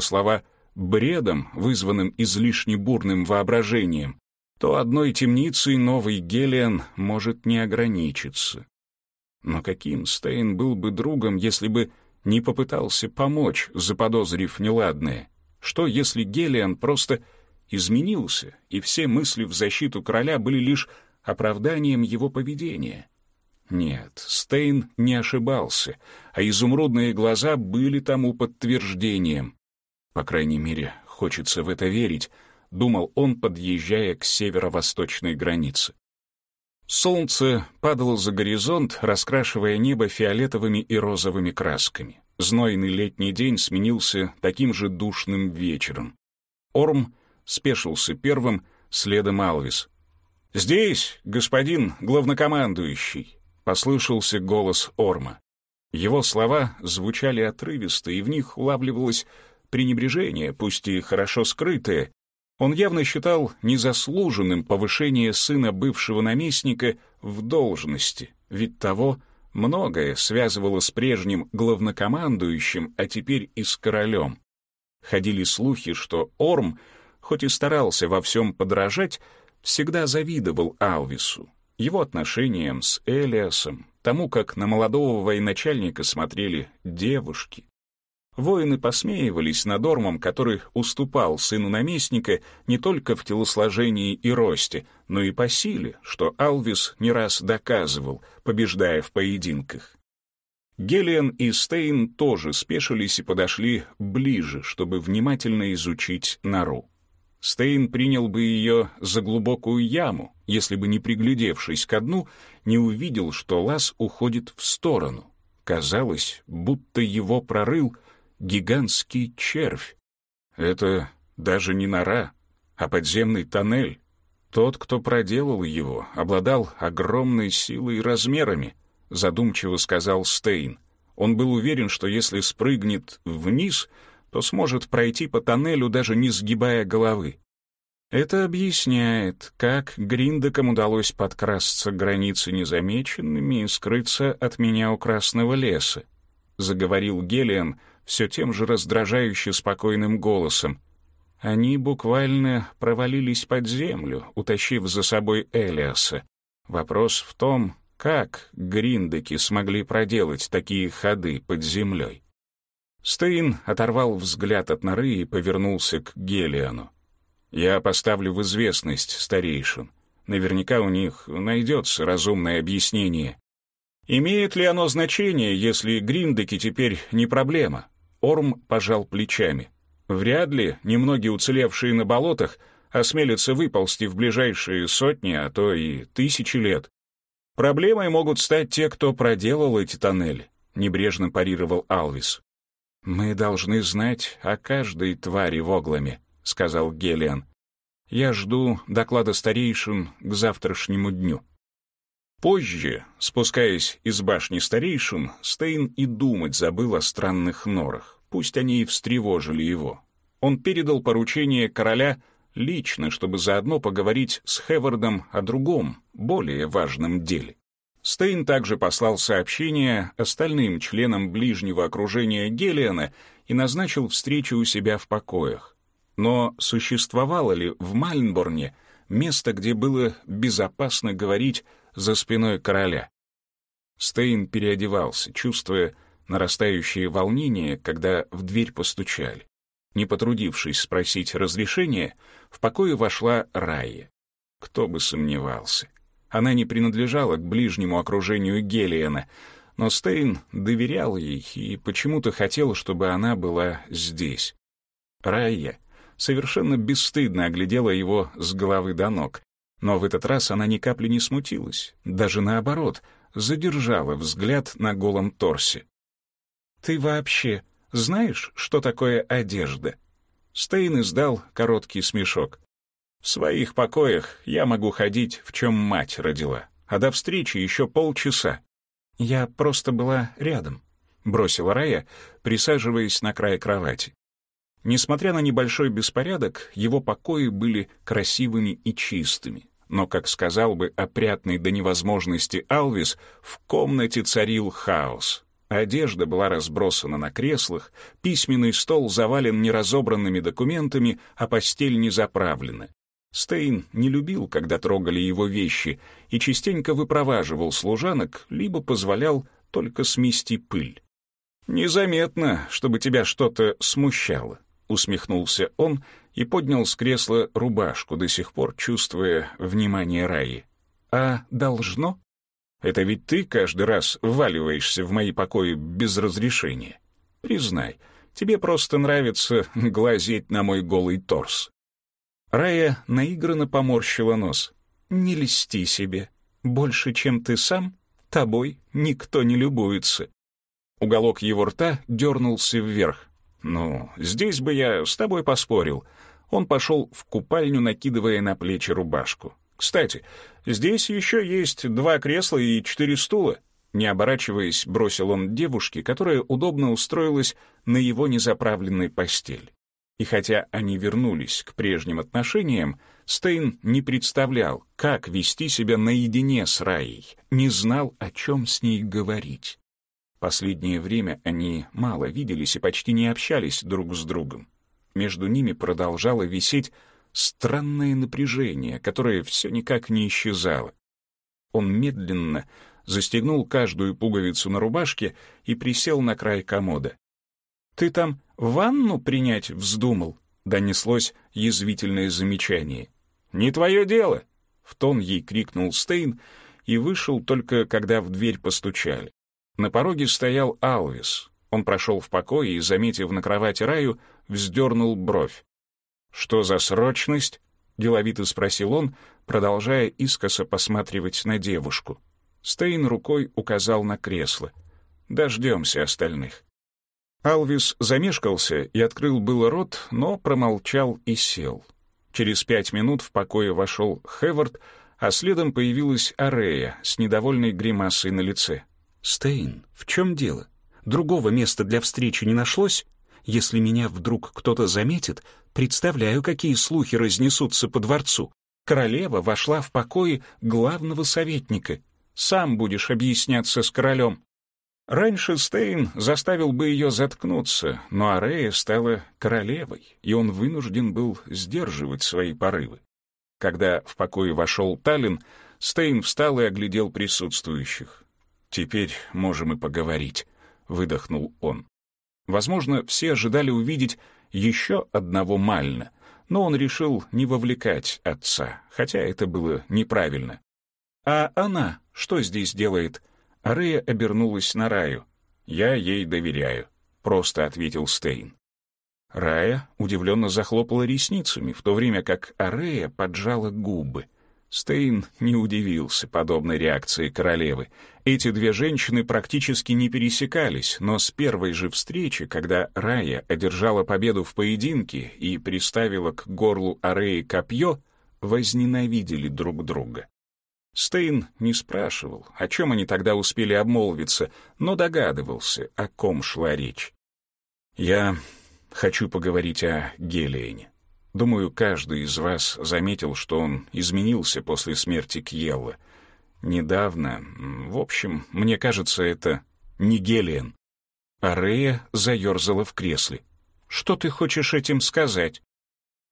слова бредом, вызванным излишне бурным воображением, то одной темницей новый Гелиан может не ограничиться. Но каким Стейн был бы другом, если бы не попытался помочь, заподозрив неладное? Что, если Гелиан просто изменился, и все мысли в защиту короля были лишь оправданием его поведения? Нет, Стейн не ошибался, а изумрудные глаза были тому подтверждением. По крайней мере, хочется в это верить, думал он, подъезжая к северо-восточной границе. Солнце падало за горизонт, раскрашивая небо фиолетовыми и розовыми красками. Знойный летний день сменился таким же душным вечером. Орм спешился первым, следом Алвис. «Здесь, господин главнокомандующий!» — послышался голос Орма. Его слова звучали отрывисто, и в них улавливалось пренебрежение, пусть и хорошо скрытое. Он явно считал незаслуженным повышение сына бывшего наместника в должности, ведь того многое связывало с прежним главнокомандующим, а теперь и с королем. Ходили слухи, что Орм, хоть и старался во всем подражать, всегда завидовал Алвису, его отношениям с Элиасом, тому, как на молодого военачальника смотрели девушки. Воины посмеивались над Ормом, который уступал сыну наместника не только в телосложении и росте, но и по силе, что Алвис не раз доказывал, побеждая в поединках. Гелиан и Стейн тоже спешились и подошли ближе, чтобы внимательно изучить нору. Стейн принял бы ее за глубокую яму, если бы, не приглядевшись ко дну, не увидел, что лаз уходит в сторону. Казалось, будто его прорыл гигантский червь. Это даже не нора, а подземный тоннель. Тот, кто проделал его, обладал огромной силой и размерами, задумчиво сказал Стейн. Он был уверен, что если спрыгнет вниз — то сможет пройти по тоннелю, даже не сгибая головы. Это объясняет, как Гриндекам удалось подкрасться к границе незамеченными и скрыться от меня у Красного леса, заговорил Гелиан все тем же раздражающе спокойным голосом. Они буквально провалились под землю, утащив за собой Элиаса. Вопрос в том, как гриндеки смогли проделать такие ходы под землей. Стейн оторвал взгляд от норы и повернулся к Гелиану. «Я поставлю в известность старейшин. Наверняка у них найдется разумное объяснение. Имеет ли оно значение, если гриндеки теперь не проблема?» Орм пожал плечами. «Вряд ли немногие уцелевшие на болотах осмелятся выползти в ближайшие сотни, а то и тысячи лет. Проблемой могут стать те, кто проделал эти тоннели», — небрежно парировал Алвис. «Мы должны знать о каждой твари в Огламе», — сказал Гелиан. «Я жду доклада старейшин к завтрашнему дню». Позже, спускаясь из башни старейшин, Стейн и думать забыл о странных норах, пусть они и встревожили его. Он передал поручение короля лично, чтобы заодно поговорить с Хевардом о другом, более важном деле. Стейн также послал сообщение остальным членам ближнего окружения Гелиана и назначил встречу у себя в покоях. Но существовало ли в Мальнборне место, где было безопасно говорить за спиной короля? Стейн переодевался, чувствуя нарастающее волнение, когда в дверь постучали. Не потрудившись спросить разрешения, в покое вошла Райя. Кто бы сомневался. Она не принадлежала к ближнему окружению Гелиена, но Стейн доверял ей и почему-то хотел, чтобы она была здесь. Райя совершенно бесстыдно оглядела его с головы до ног, но в этот раз она ни капли не смутилась, даже наоборот, задержала взгляд на голом торсе. «Ты вообще знаешь, что такое одежда?» Стейн издал короткий смешок. В своих покоях я могу ходить, в чем мать родила, а до встречи еще полчаса. Я просто была рядом, бросила Рая, присаживаясь на край кровати. Несмотря на небольшой беспорядок, его покои были красивыми и чистыми. Но, как сказал бы опрятный до невозможности Алвис, в комнате царил хаос. Одежда была разбросана на креслах, письменный стол завален неразобранными документами, а постель не заправлена. Стейн не любил, когда трогали его вещи, и частенько выпроваживал служанок, либо позволял только смести пыль. «Незаметно, чтобы тебя что-то смущало», — усмехнулся он и поднял с кресла рубашку, до сих пор чувствуя внимание Раи. «А должно?» Это ведь ты каждый раз вваливаешься в мои покои без разрешения. Признай, тебе просто нравится глазеть на мой голый торс». Рая наигранно поморщила нос. «Не льсти себе. Больше, чем ты сам, тобой никто не любуется». Уголок его рта дернулся вверх. «Ну, здесь бы я с тобой поспорил». Он пошел в купальню, накидывая на плечи рубашку. Кстати, здесь еще есть два кресла и четыре стула. Не оборачиваясь, бросил он девушке, которая удобно устроилась на его незаправленной постель. И хотя они вернулись к прежним отношениям, Стейн не представлял, как вести себя наедине с Раей, не знал, о чем с ней говорить. Последнее время они мало виделись и почти не общались друг с другом. Между ними продолжало висеть странное напряжение, которое все никак не исчезало. Он медленно застегнул каждую пуговицу на рубашке и присел на край комода. «Ты там ванну принять вздумал?» — донеслось язвительное замечание. «Не твое дело!» — в тон ей крикнул Стейн и вышел только, когда в дверь постучали. На пороге стоял Алвис. Он прошел в покой и, заметив на кровати Раю, вздернул бровь. «Что за срочность?» — деловито спросил он, продолжая искоса посматривать на девушку. Стейн рукой указал на кресло. «Дождемся остальных». Алвис замешкался и открыл было рот, но промолчал и сел. Через пять минут в покое вошел Хевард, а следом появилась Арея с недовольной гримасой на лице. «Стейн, в чем дело? Другого места для встречи не нашлось? Если меня вдруг кто-то заметит, представляю, какие слухи разнесутся по дворцу. Королева вошла в покои главного советника. Сам будешь объясняться с королем. Раньше Стейн заставил бы ее заткнуться, но Арея стала королевой, и он вынужден был сдерживать свои порывы. Когда в покое вошел Таллин, Стейн встал и оглядел присутствующих. «Теперь можем и поговорить», — выдохнул он. Возможно, все ожидали увидеть еще одного Мальна, но он решил не вовлекать отца, хотя это было неправильно. «А она что здесь делает?» Арея обернулась на Раю. «Я ей доверяю», — просто ответил Стейн. Рая удивленно захлопала ресницами, в то время как Арея поджала губы. Стейн не удивился подобной реакции королевы. Эти две женщины практически не пересекались, но с первой же встречи, когда Рая одержала победу в поединке и приставила к горлу Ареи копье, возненавидели друг друга. Стейн не спрашивал, о чем они тогда успели обмолвиться, но догадывался, о ком шла речь. «Я хочу поговорить о Гелиене. Думаю, каждый из вас заметил, что он изменился после смерти Кьелла. Недавно, в общем, мне кажется, это не Гелиан. Арея заерзала в кресле. «Что ты хочешь этим сказать?»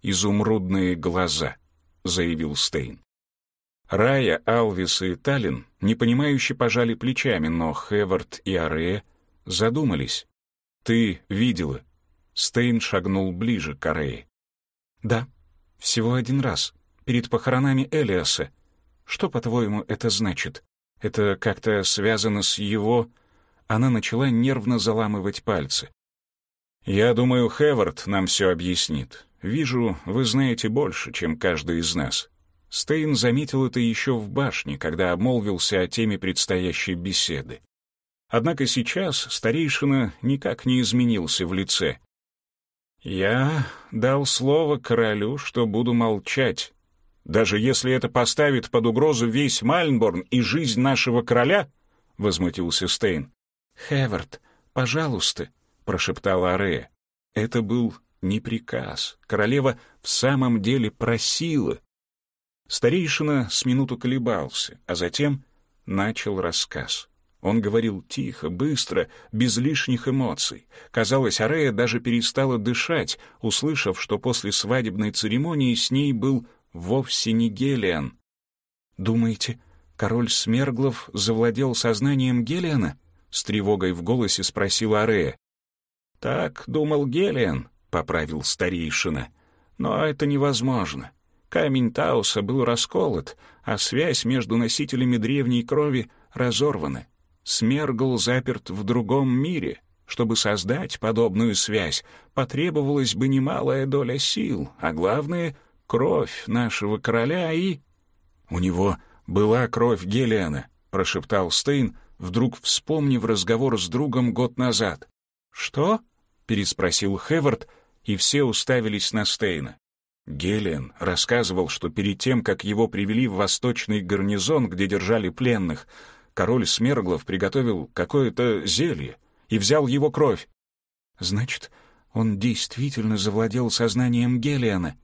«Изумрудные глаза», — заявил Стейн. Рая, Алвис и Таллин непонимающе пожали плечами, но Хевард и Арея задумались. «Ты видела?» Стейн шагнул ближе к Арее. Да, всего один раз, перед похоронами Элиаса. Что, по-твоему, это значит? Это как-то связано с его... Она начала нервно заламывать пальцы. «Я думаю, Хевард нам все объяснит. Вижу, вы знаете больше, чем каждый из нас». Стейн заметил это еще в башне, когда обмолвился о теме предстоящей беседы. Однако сейчас старейшина никак не изменился в лице. «Я дал слово королю, что буду молчать, даже если это поставит под угрозу весь Мальнборн и жизнь нашего короля?» — возмутился Стейн. «Хевард, пожалуйста», — прошептала Арея. Это был не приказ. Королева в самом деле просила. Старейшина с минуту колебался, а затем начал рассказ. Он говорил тихо, быстро, без лишних эмоций. Казалось, Арея даже перестала дышать, услышав, что после свадебной церемонии с ней был вовсе не Гелиан. «Думаете, король Смерглов завладел сознанием Гелиана?» — с тревогой в голосе спросила Арея. «Так думал Гелиан», — поправил старейшина. «Но это невозможно. Камень Тауса был расколот, а связь между носителями древней крови разорвана. Смергл заперт в другом мире. Чтобы создать подобную связь, потребовалась бы немалая доля сил, а главное — кровь нашего короля и... «У него была кровь Гелиана», — прошептал Стейн, вдруг вспомнив разговор с другом год назад. «Что?» — переспросил Хевард, и все уставились на Стейна. Гелиан рассказывал, что перед тем, как его привели в восточный гарнизон, где держали пленных, король Смерглов приготовил какое-то зелье и взял его кровь. Значит, он действительно завладел сознанием Гелиана.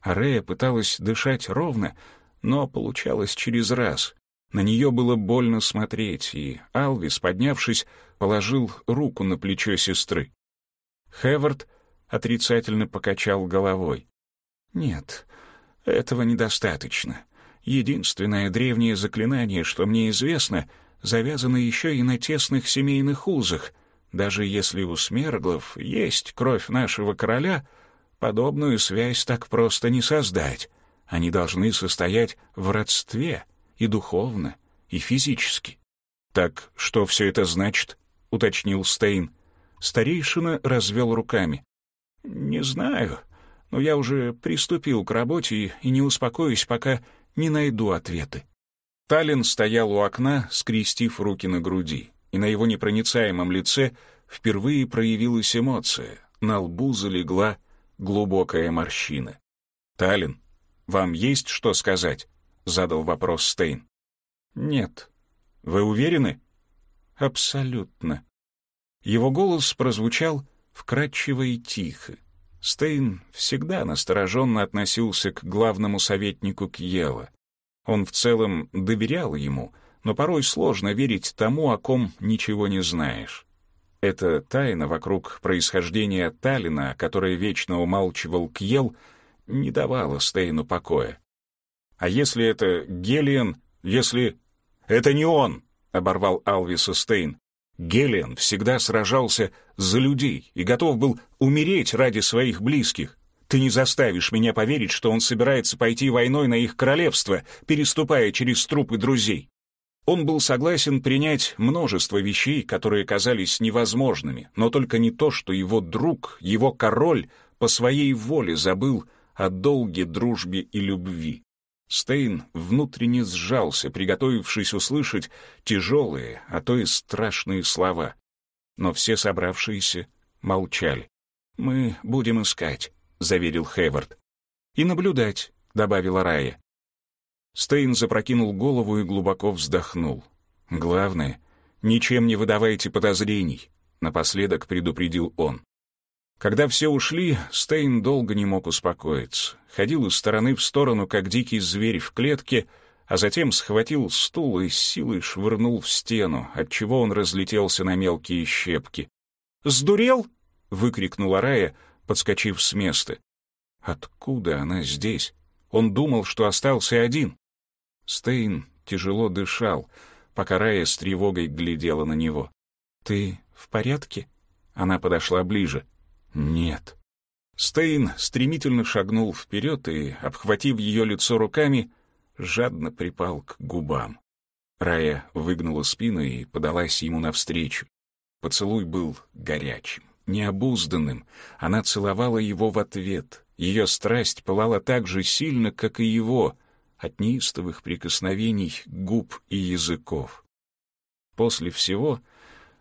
Арея пыталась дышать ровно, но получалось через раз. На нее было больно смотреть, и Алвис, поднявшись, положил руку на плечо сестры. Хевард отрицательно покачал головой. «Нет, этого недостаточно. Единственное древнее заклинание, что мне известно, завязано еще и на тесных семейных узах. Даже если у Смерглов есть кровь нашего короля, подобную связь так просто не создать. Они должны состоять в родстве и духовно, и физически. «Так что все это значит?» — уточнил Стейн. Старейшина развел руками. «Не знаю, но я уже приступил к работе и не успокоюсь, пока не найду ответы. Таллин стоял у окна, скрестив руки на груди, и на его непроницаемом лице впервые проявилась эмоция, на лбу залегла глубокая морщина. «Таллин, вам есть что сказать?» — задал вопрос Стейн. «Нет». «Вы уверены?» «Абсолютно». Его голос прозвучал вкрадчиво и тихо. Стейн всегда настороженно относился к главному советнику Кьела. Он в целом доверял ему, но порой сложно верить тому, о ком ничего не знаешь. Эта тайна вокруг происхождения Таллина, которая вечно умалчивал Кьел, не давала Стейну покоя. «А если это Гелиан, если...» «Это не он!» — оборвал Алвиса Стейн. Гелиан всегда сражался за людей и готов был умереть ради своих близких. Ты не заставишь меня поверить, что он собирается пойти войной на их королевство, переступая через трупы друзей. Он был согласен принять множество вещей, которые казались невозможными, но только не то, что его друг, его король, по своей воле забыл о долге, дружбе и любви. Стейн внутренне сжался, приготовившись услышать тяжелые, а то и страшные слова. Но все собравшиеся молчали. «Мы будем искать», — заверил Хейвард. «И наблюдать», — добавила Рая. Стейн запрокинул голову и глубоко вздохнул. «Главное, ничем не выдавайте подозрений», — напоследок предупредил он. Когда все ушли, Стейн долго не мог успокоиться. Ходил из стороны в сторону, как дикий зверь в клетке, а затем схватил стул и с силой швырнул в стену, отчего он разлетелся на мелкие щепки. «Сдурел?» — выкрикнула Рая, подскочив с места. «Откуда она здесь?» Он думал, что остался один. Стейн тяжело дышал, пока Рая с тревогой глядела на него. «Ты в порядке?» Она подошла ближе. Нет. Стейн стремительно шагнул вперед и, обхватив ее лицо руками, жадно припал к губам. Рая выгнула спину и подалась ему навстречу. Поцелуй был горячим, необузданным. Она целовала его в ответ. Ее страсть пылала так же сильно, как и его, от неистовых прикосновений губ и языков. После всего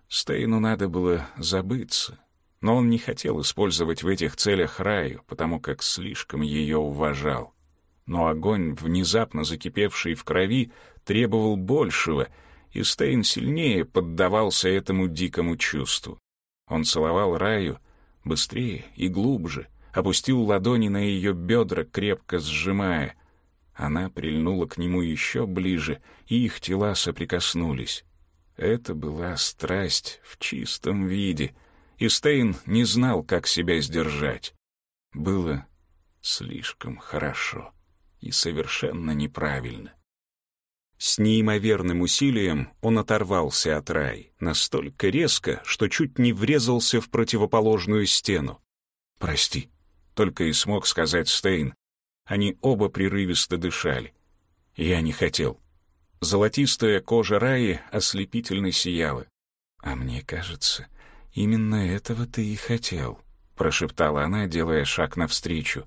Стейну надо было забыться, но он не хотел использовать в этих целях Раю, потому как слишком ее уважал. Но огонь, внезапно закипевший в крови, требовал большего, и Стейн сильнее поддавался этому дикому чувству. Он целовал Раю быстрее и глубже, опустил ладони на ее бедра, крепко сжимая. Она прильнула к нему еще ближе, и их тела соприкоснулись. Это была страсть в чистом виде, и Стейн не знал, как себя сдержать. Было слишком хорошо и совершенно неправильно. С неимоверным усилием он оторвался от рай, настолько резко, что чуть не врезался в противоположную стену. «Прости», — только и смог сказать Стейн. Они оба прерывисто дышали. «Я не хотел». Золотистая кожа Раи ослепительно сияла. «А мне кажется, именно этого ты и хотел», — прошептала она, делая шаг навстречу.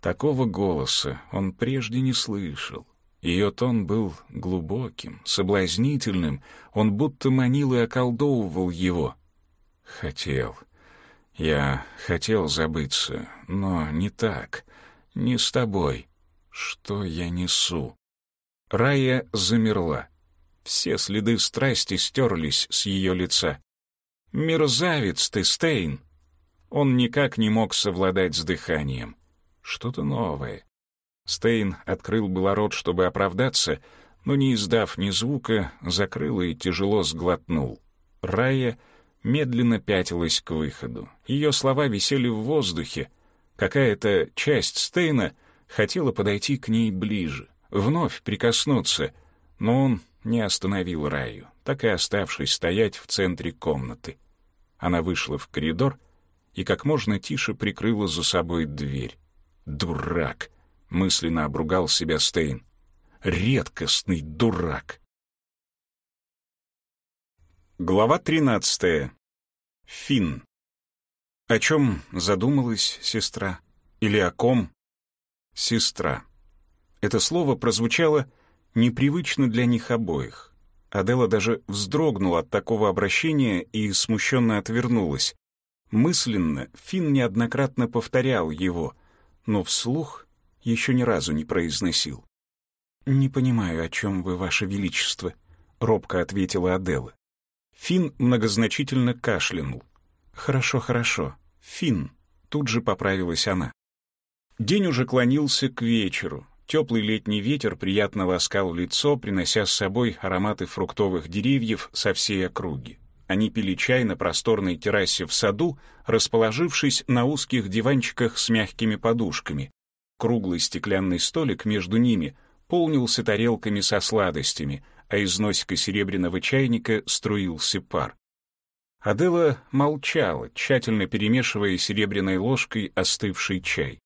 Такого голоса он прежде не слышал. Ее тон был глубоким, соблазнительным, он будто манил и околдовывал его. «Хотел. Я хотел забыться, но не так, не с тобой. Что я несу?» Рая замерла. Все следы страсти стерлись с ее лица. «Мерзавец ты, Стейн!» Он никак не мог совладать с дыханием. Что-то новое. Стейн открыл было рот, чтобы оправдаться, но, не издав ни звука, закрыл и тяжело сглотнул. Рая медленно пятилась к выходу. Ее слова висели в воздухе. Какая-то часть Стейна хотела подойти к ней ближе вновь прикоснуться, но он не остановил Раю, так и оставшись стоять в центре комнаты. Она вышла в коридор и как можно тише прикрыла за собой дверь. «Дурак!» — мысленно обругал себя Стейн. «Редкостный дурак!» Глава тринадцатая. Фин. О чем задумалась сестра? Или о ком? Сестра. Это слово прозвучало непривычно для них обоих. Адела даже вздрогнула от такого обращения и смущенно отвернулась. Мысленно Финн неоднократно повторял его, но вслух еще ни разу не произносил. «Не понимаю, о чем вы, ваше величество», — робко ответила Адела. Финн многозначительно кашлянул. «Хорошо, хорошо. Финн», — тут же поправилась она. День уже клонился к вечеру, Теплый летний ветер приятно ласкал лицо, принося с собой ароматы фруктовых деревьев со всей округи. Они пили чай на просторной террасе в саду, расположившись на узких диванчиках с мягкими подушками. Круглый стеклянный столик между ними полнился тарелками со сладостями, а из носика серебряного чайника струился пар. Адела молчала, тщательно перемешивая серебряной ложкой остывший чай.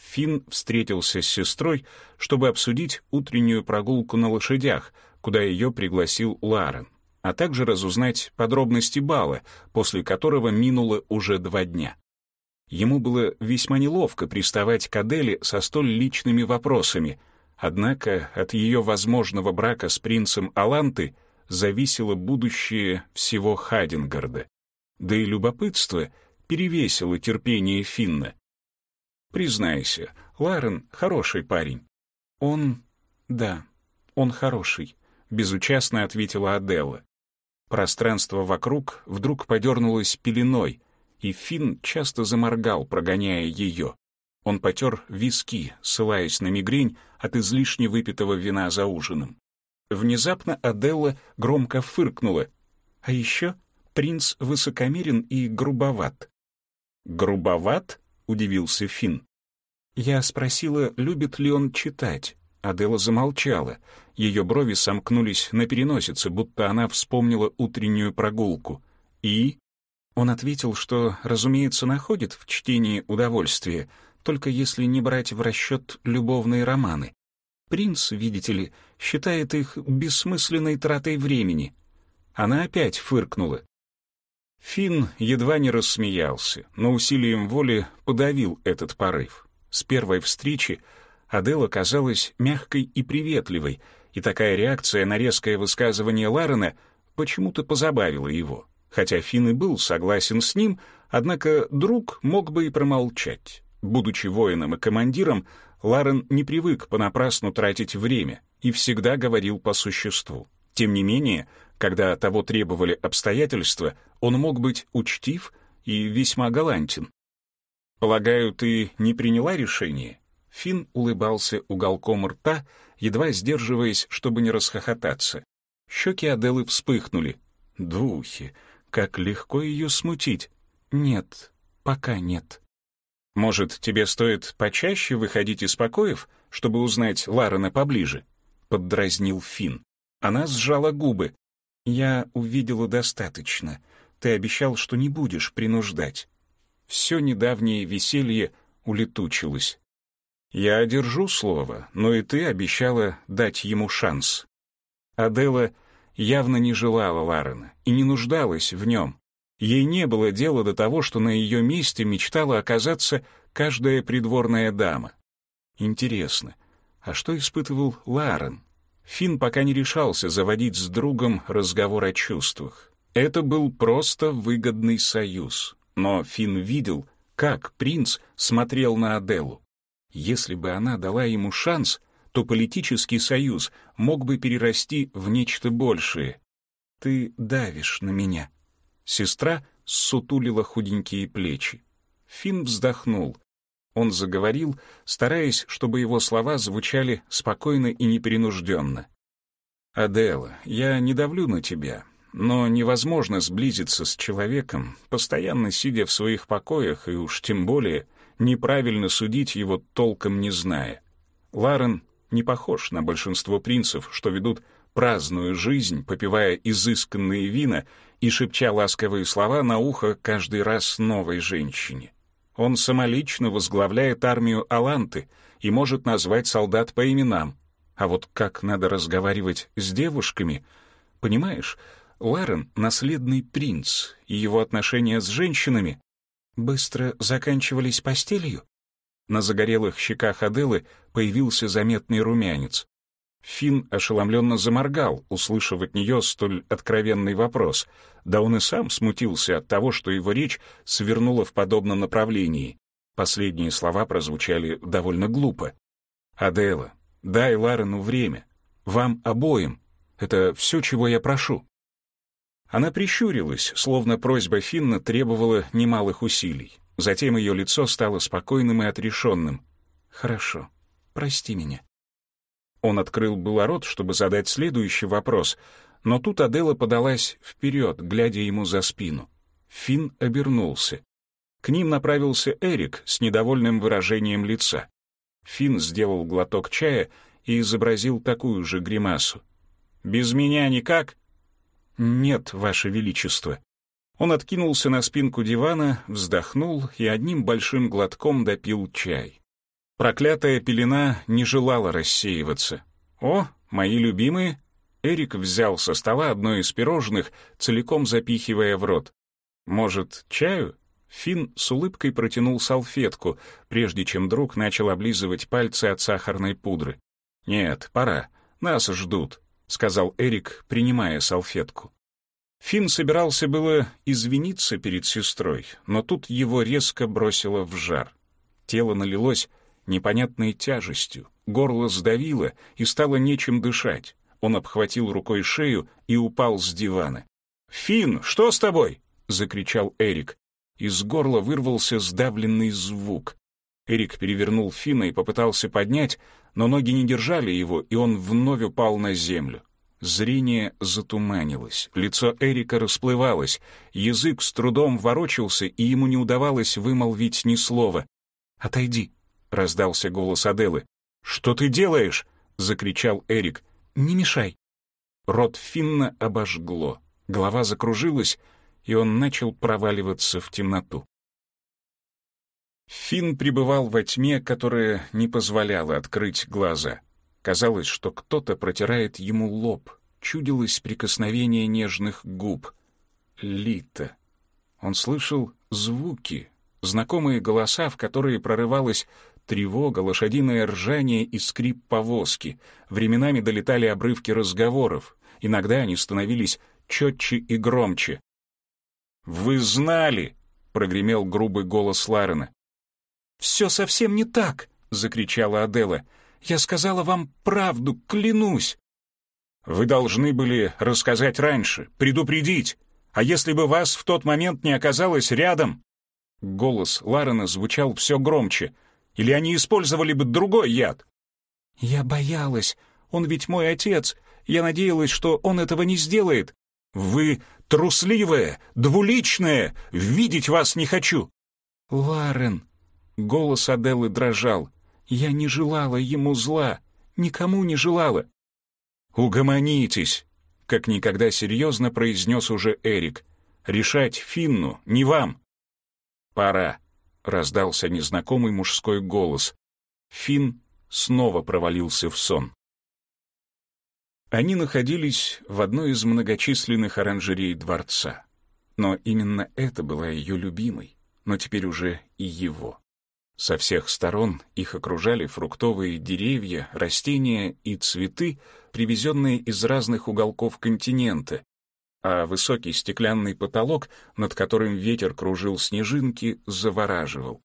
Финн встретился с сестрой, чтобы обсудить утреннюю прогулку на лошадях, куда ее пригласил Ларен, а также разузнать подробности бала, после которого минуло уже два дня. Ему было весьма неловко приставать к Аделе со столь личными вопросами, однако от ее возможного брака с принцем Аланты зависело будущее всего Хадингарда. Да и любопытство перевесило терпение Финна. Признайся, Ларен хороший парень. Он... да, он хороший, безучастно ответила Аделла. Пространство вокруг вдруг подернулось пеленой, и Финн часто заморгал, прогоняя ее. Он потер виски, ссылаясь на мигрень от излишне выпитого вина за ужином. Внезапно Аделла громко фыркнула. А еще принц высокомерен и грубоват. «Грубоват?» Удивился Финн. Я спросила, любит ли он читать. Адела замолчала. Ее брови сомкнулись на переносице, будто она вспомнила утреннюю прогулку. И он ответил, что, разумеется, находит в чтении удовольствие, только если не брать в расчет любовные романы. Принц, видите ли, считает их бессмысленной тратой времени. Она опять фыркнула. Финн едва не рассмеялся, но усилием воли подавил этот порыв. С первой встречи Адела казалась мягкой и приветливой, и такая реакция на резкое высказывание Ларена почему-то позабавила его. Хотя Финн и был согласен с ним, однако друг мог бы и промолчать. Будучи воином и командиром, Ларен не привык понапрасну тратить время и всегда говорил по существу. Тем не менее, когда того требовали обстоятельства, он мог быть учтив и весьма галантен. «Полагаю, ты не приняла решение?» Финн улыбался уголком рта, едва сдерживаясь, чтобы не расхохотаться. Щеки Аделы вспыхнули. Духи, как легко ее смутить. Нет, пока нет. Может, тебе стоит почаще выходить из покоев, чтобы узнать Ларена поближе? Поддразнил Финн. Она сжала губы. Я увидела достаточно. Ты обещал, что не будешь принуждать. Все недавнее веселье улетучилось. Я одержу слово, но и ты обещала дать ему шанс. Адела явно не желала Ларена и не нуждалась в нем. Ей не было дела до того, что на ее месте мечтала оказаться каждая придворная дама. Интересно, а что испытывал Ларен? Финн пока не решался заводить с другом разговор о чувствах. Это был просто выгодный союз. Но Финн видел, как принц смотрел на Аделу. Если бы она дала ему шанс, то политический союз мог бы перерасти в нечто большее. «Ты давишь на меня». Сестра сутулила худенькие плечи. Финн вздохнул. Он заговорил, стараясь, чтобы его слова звучали спокойно и непринужденно. «Адела, я не давлю на тебя, но невозможно сблизиться с человеком, постоянно сидя в своих покоях и уж тем более неправильно судить его толком не зная. Ларен не похож на большинство принцев, что ведут праздную жизнь, попивая изысканные вина и шепча ласковые слова на ухо каждый раз новой женщине. Он самолично возглавляет армию Аланты и может назвать солдат по именам. А вот как надо разговаривать с девушками, понимаешь, Ларен — наследный принц, и его отношения с женщинами быстро заканчивались постелью. На загорелых щеках Аделы появился заметный румянец. Финн ошеломленно заморгал, услышав от нее столь откровенный вопрос. Да он и сам смутился от того, что его речь свернула в подобном направлении. Последние слова прозвучали довольно глупо. «Адела, дай Ларену время. Вам обоим. Это все, чего я прошу». Она прищурилась, словно просьба Финна требовала немалых усилий. Затем ее лицо стало спокойным и отрешенным. «Хорошо, прости меня». Он открыл было рот, чтобы задать следующий вопрос, но тут Адела подалась вперед, глядя ему за спину. Финн обернулся. К ним направился Эрик с недовольным выражением лица. Финн сделал глоток чая и изобразил такую же гримасу. «Без меня никак?» «Нет, Ваше Величество». Он откинулся на спинку дивана, вздохнул и одним большим глотком допил чай. Проклятая пелена не желала рассеиваться. «О, мои любимые!» Эрик взял со стола одно из пирожных, целиком запихивая в рот. «Может, чаю?» Финн с улыбкой протянул салфетку, прежде чем друг начал облизывать пальцы от сахарной пудры. «Нет, пора. Нас ждут» сказал Эрик, принимая салфетку. Финн собирался было извиниться перед сестрой, но тут его резко бросило в жар. Тело налилось непонятной тяжестью, горло сдавило и стало нечем дышать. Он обхватил рукой шею и упал с дивана. «Финн, что с тобой?» — закричал Эрик. Из горла вырвался сдавленный звук. Эрик перевернул Фина и попытался поднять, но ноги не держали его, и он вновь упал на землю. Зрение затуманилось, лицо Эрика расплывалось, язык с трудом ворочался, и ему не удавалось вымолвить ни слова. «Отойди», — раздался голос Аделы. «Что ты делаешь?» — закричал Эрик. «Не мешай». Рот Финна обожгло, голова закружилась, и он начал проваливаться в темноту. Финн пребывал во тьме, которая не позволяла открыть глаза. Казалось, что кто-то протирает ему лоб. Чудилось прикосновение нежных губ. Лита. Он слышал звуки, знакомые голоса, в которые прорывалась тревога, лошадиное ржание и скрип повозки. Временами долетали обрывки разговоров. Иногда они становились четче и громче. «Вы знали!» — прогремел грубый голос Ларена. «Все совсем не так!» — закричала Адела. «Я сказала вам правду, клянусь!» «Вы должны были рассказать раньше, предупредить. А если бы вас в тот момент не оказалось рядом...» Голос Ларена звучал все громче. «Или они использовали бы другой яд?» «Я боялась. Он ведь мой отец. Я надеялась, что он этого не сделает. Вы трусливая, двуличная, видеть вас не хочу. Ларен, голос Аделы дрожал. Я не желала ему зла, никому не желала. Угомонитесь, как никогда серьезно произнес уже Эрик. Решать Финну, не вам. Пора, раздался незнакомый мужской голос. Фин снова провалился в сон. Они находились в одной из многочисленных оранжерей дворца. Но именно это была ее любимой, но теперь уже и его. Со всех сторон их окружали фруктовые деревья, растения и цветы, привезенные из разных уголков континента, а высокий стеклянный потолок, над которым ветер кружил снежинки, завораживал.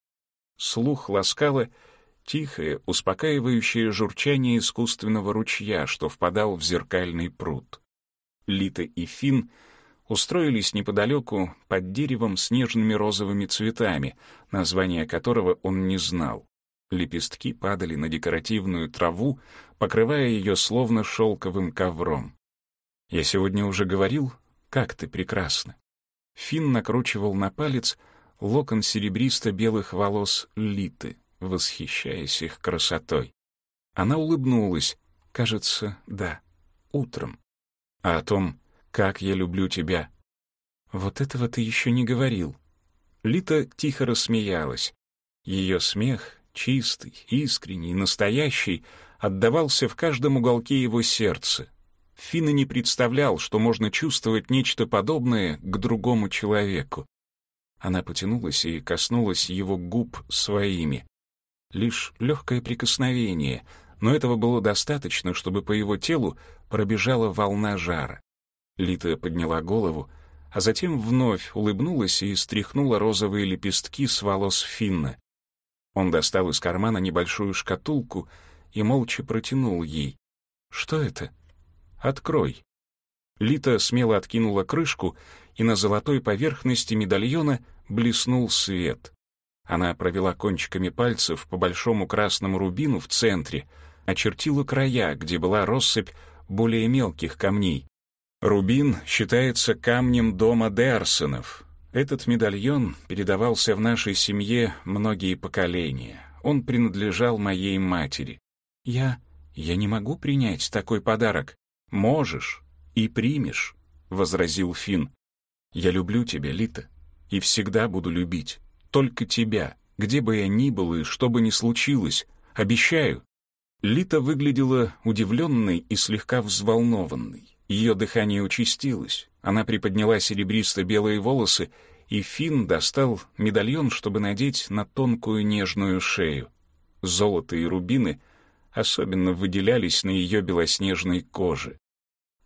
Слух ласкало тихое, успокаивающее журчание искусственного ручья, что впадал в зеркальный пруд. Лита и Фин устроились неподалеку под деревом с нежными розовыми цветами, название которого он не знал. Лепестки падали на декоративную траву, покрывая ее словно шелковым ковром. «Я сегодня уже говорил, как ты прекрасна». Фин накручивал на палец локон серебристо-белых волос Литы восхищаясь их красотой. Она улыбнулась. Кажется, да, утром. А о том, как я люблю тебя. Вот этого ты еще не говорил. Лита тихо рассмеялась. Ее смех, чистый, искренний, настоящий, отдавался в каждом уголке его сердца. Финна не представлял, что можно чувствовать нечто подобное к другому человеку. Она потянулась и коснулась его губ своими лишь легкое прикосновение, но этого было достаточно, чтобы по его телу пробежала волна жара. Лита подняла голову, а затем вновь улыбнулась и стряхнула розовые лепестки с волос Финна. Он достал из кармана небольшую шкатулку и молча протянул ей. «Что это?» «Открой». Лита смело откинула крышку, и на золотой поверхности медальона блеснул свет. Она провела кончиками пальцев по большому красному рубину в центре, очертила края, где была россыпь более мелких камней. Рубин считается камнем дома Дерсонов. Этот медальон передавался в нашей семье многие поколения. Он принадлежал моей матери. Я... я не могу принять такой подарок. Можешь и примешь, — возразил Финн. Я люблю тебя, Лита, и всегда буду любить только тебя, где бы я ни был и что бы ни случилось. Обещаю». Лита выглядела удивленной и слегка взволнованной. Ее дыхание участилось. Она приподняла серебристо-белые волосы, и Финн достал медальон, чтобы надеть на тонкую нежную шею. Золото и рубины особенно выделялись на ее белоснежной коже.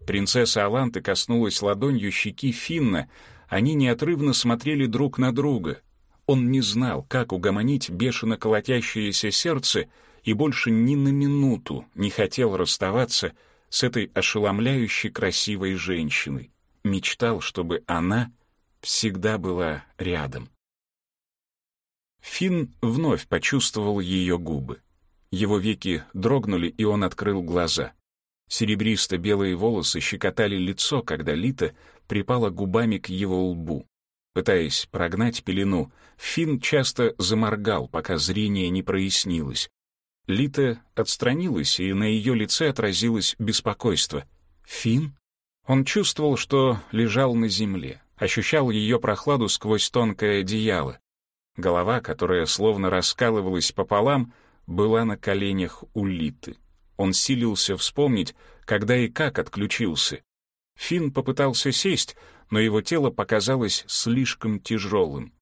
Принцесса Аланты коснулась ладонью щеки Финна, они неотрывно смотрели друг на друга — он не знал, как угомонить бешено колотящееся сердце и больше ни на минуту не хотел расставаться с этой ошеломляющей красивой женщиной. Мечтал, чтобы она всегда была рядом. Финн вновь почувствовал ее губы. Его веки дрогнули, и он открыл глаза. Серебристо-белые волосы щекотали лицо, когда Лита припала губами к его лбу. Пытаясь прогнать пелену, Финн часто заморгал, пока зрение не прояснилось. Лита отстранилась, и на ее лице отразилось беспокойство. «Финн?» Он чувствовал, что лежал на земле, ощущал ее прохладу сквозь тонкое одеяло. Голова, которая словно раскалывалась пополам, была на коленях у Литы. Он силился вспомнить, когда и как отключился. Финн попытался сесть, но его тело показалось слишком тяжелым.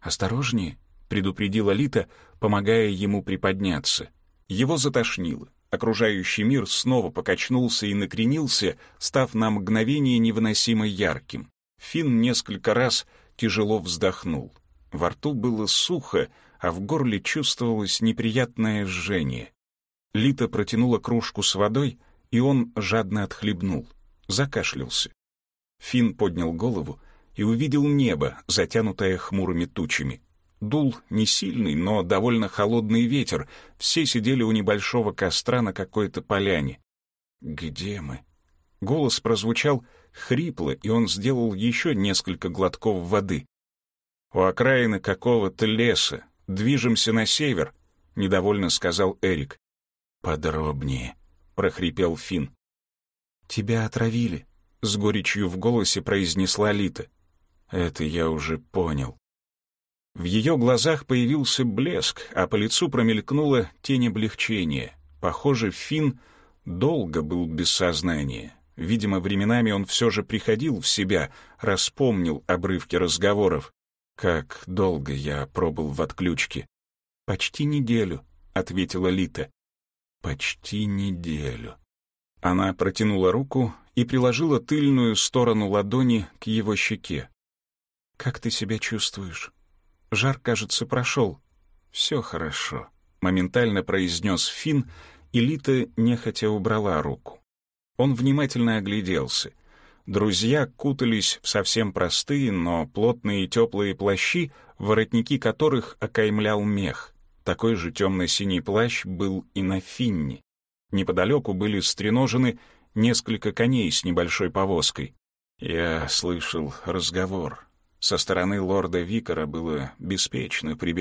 «Осторожнее», — предупредила Лита, помогая ему приподняться. Его затошнило. Окружающий мир снова покачнулся и накренился, став на мгновение невыносимо ярким. Финн несколько раз тяжело вздохнул. Во рту было сухо, а в горле чувствовалось неприятное жжение. Лита протянула кружку с водой, и он жадно отхлебнул. Закашлялся. Финн поднял голову и увидел небо, затянутое хмурыми тучами. Дул не сильный, но довольно холодный ветер. Все сидели у небольшого костра на какой-то поляне. «Где мы?» Голос прозвучал хрипло, и он сделал еще несколько глотков воды. «У окраины какого-то леса. Движемся на север», — недовольно сказал Эрик. «Подробнее», — прохрипел Финн. «Тебя отравили», — с горечью в голосе произнесла Лита. «Это я уже понял». В ее глазах появился блеск, а по лицу промелькнула тень облегчения. Похоже, Финн долго был без сознания. Видимо, временами он все же приходил в себя, распомнил обрывки разговоров. «Как долго я пробыл в отключке?» «Почти неделю», — ответила Лита. «Почти неделю». Она протянула руку и приложила тыльную сторону ладони к его щеке. «Как ты себя чувствуешь? Жар, кажется, прошел». «Все хорошо», — моментально произнес Финн, и Лита нехотя убрала руку. Он внимательно огляделся. Друзья кутались в совсем простые, но плотные и теплые плащи, воротники которых окаймлял мех. Такой же темно-синий плащ был и на Финне. Неподалеку были стреножены несколько коней с небольшой повозкой. Я слышал разговор. Со стороны лорда Викара было беспечно прибегать